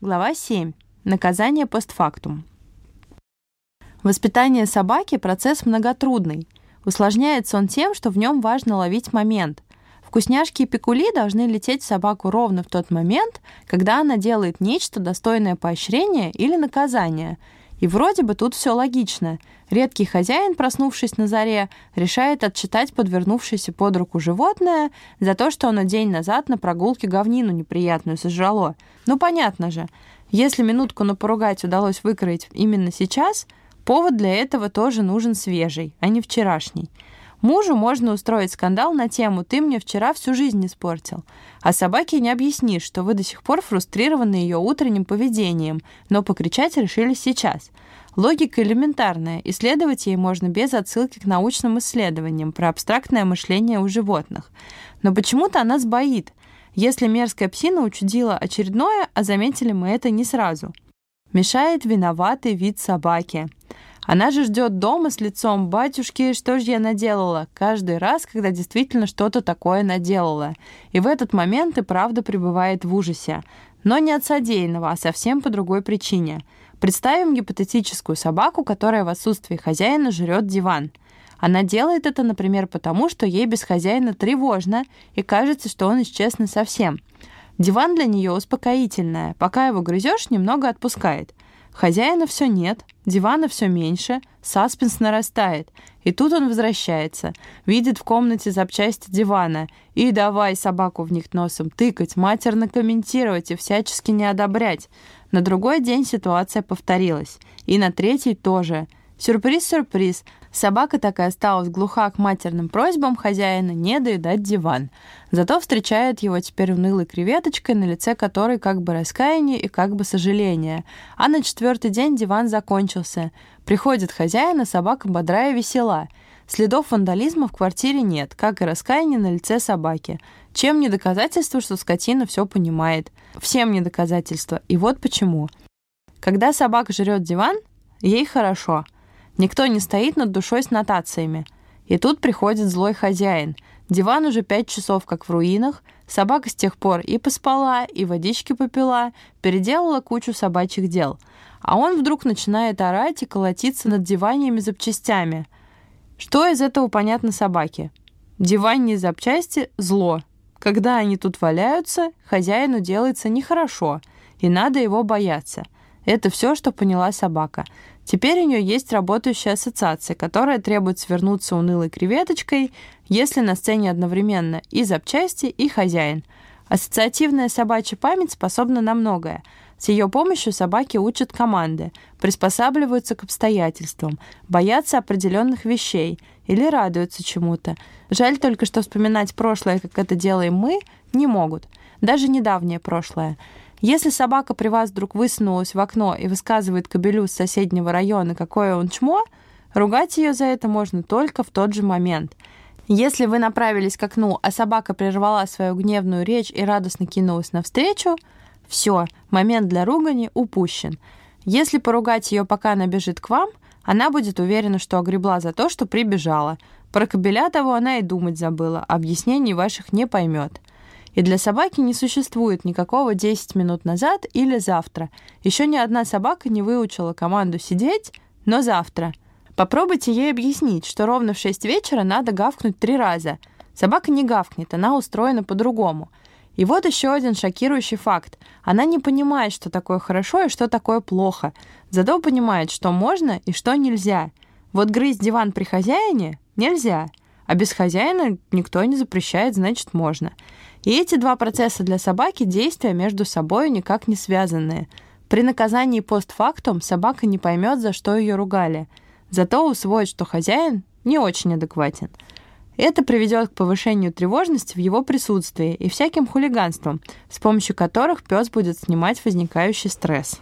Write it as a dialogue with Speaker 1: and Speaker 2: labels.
Speaker 1: Глава 7. Наказание постфактум. Воспитание собаки – процесс многотрудный. Усложняется он тем, что в нем важно ловить момент. Вкусняшки и пикули должны лететь в собаку ровно в тот момент, когда она делает нечто достойное поощрения или наказания – и вроде бы тут все логично. Редкий хозяин, проснувшись на заре, решает отчитать подвернувшееся под руку животное за то, что оно день назад на прогулке говнину неприятную сожрало. Ну, понятно же. Если минутку на поругать удалось выкроить именно сейчас, повод для этого тоже нужен свежий, а не вчерашний. Мужу можно устроить скандал на тему «ты мне вчера всю жизнь испортил». А собаке не объяснишь, что вы до сих пор фрустрированы ее утренним поведением, но покричать решили сейчас. Логика элементарная, исследовать ей можно без отсылки к научным исследованиям про абстрактное мышление у животных. Но почему-то она сбоит, если мерзкая псина учудила очередное, а заметили мы это не сразу. Мешает виноватый вид собаки – она же ждет дома с лицом «Батюшки, что же я наделала?» каждый раз, когда действительно что-то такое наделала. И в этот момент и правда пребывает в ужасе. Но не от содеянного, а совсем по другой причине. Представим гипотетическую собаку, которая в отсутствии хозяина жрет диван. Она делает это, например, потому, что ей без хозяина тревожно и кажется, что он исчез совсем. Диван для нее успокоительное. Пока его грызешь, немного отпускает. Хозяина все нет, дивана все меньше, саспенс нарастает. И тут он возвращается, видит в комнате запчасти дивана. И давай собаку в них носом тыкать, матерно комментировать и всячески не одобрять. На другой день ситуация повторилась. И на третий тоже. Сюрприз-сюрприз, Собака так и осталась глуха к матерным просьбам хозяина не доедать диван. Зато встречает его теперь унылой креветочкой, на лице которой как бы раскаяние и как бы сожаление. А на четвертый день диван закончился. Приходит хозяин, и собака бодрая и весела. Следов вандализма в квартире нет, как и раскаяние на лице собаки. Чем не доказательство, что скотина все понимает? Всем не доказательство. И вот почему. Когда собака жрет диван, ей хорошо – Никто не стоит над душой с нотациями. И тут приходит злой хозяин. Диван уже пять часов как в руинах, собака с тех пор и поспала, и водички попила, переделала кучу собачьих дел. А он вдруг начинает орать и колотиться над диваниями запчастями. Что из этого понятно собаке? Диванные запчасти — зло. Когда они тут валяются, хозяину делается нехорошо, и надо его бояться. Это все, что поняла собака. Теперь у нее есть работающая ассоциация, которая требует свернуться унылой креветочкой, если на сцене одновременно и запчасти, и хозяин. Ассоциативная собачья память способна на многое. С ее помощью собаки учат команды, приспосабливаются к обстоятельствам, боятся определенных вещей или радуются чему-то. Жаль только, что вспоминать прошлое, как это делаем мы, не могут. Даже недавнее прошлое. Если собака при вас вдруг высунулась в окно и высказывает кобелю с соседнего района, какое он чмо, ругать ее за это можно только в тот же момент. Если вы направились к окну, а собака прервала свою гневную речь и радостно кинулась навстречу, все, момент для ругани упущен. Если поругать ее, пока она бежит к вам, она будет уверена, что огребла за то, что прибежала. Про кобеля того она и думать забыла, объяснений ваших не поймет. И для собаки не существует никакого 10 минут назад или завтра. Еще ни одна собака не выучила команду сидеть, но завтра. Попробуйте ей объяснить, что ровно в 6 вечера надо гавкнуть три раза. Собака не гавкнет, она устроена по-другому. И вот еще один шокирующий факт. Она не понимает, что такое хорошо и что такое плохо. Зато понимает, что можно и что нельзя. Вот грызть диван при хозяине нельзя. А без хозяина никто не запрещает, значит, можно. И эти два процесса для собаки действия между собой никак не связанные. При наказании постфактум собака не поймет, за что ее ругали. Зато усвоит, что хозяин не очень адекватен. Это приведет к повышению тревожности в его присутствии и всяким хулиганствам, с помощью которых пес будет снимать возникающий стресс.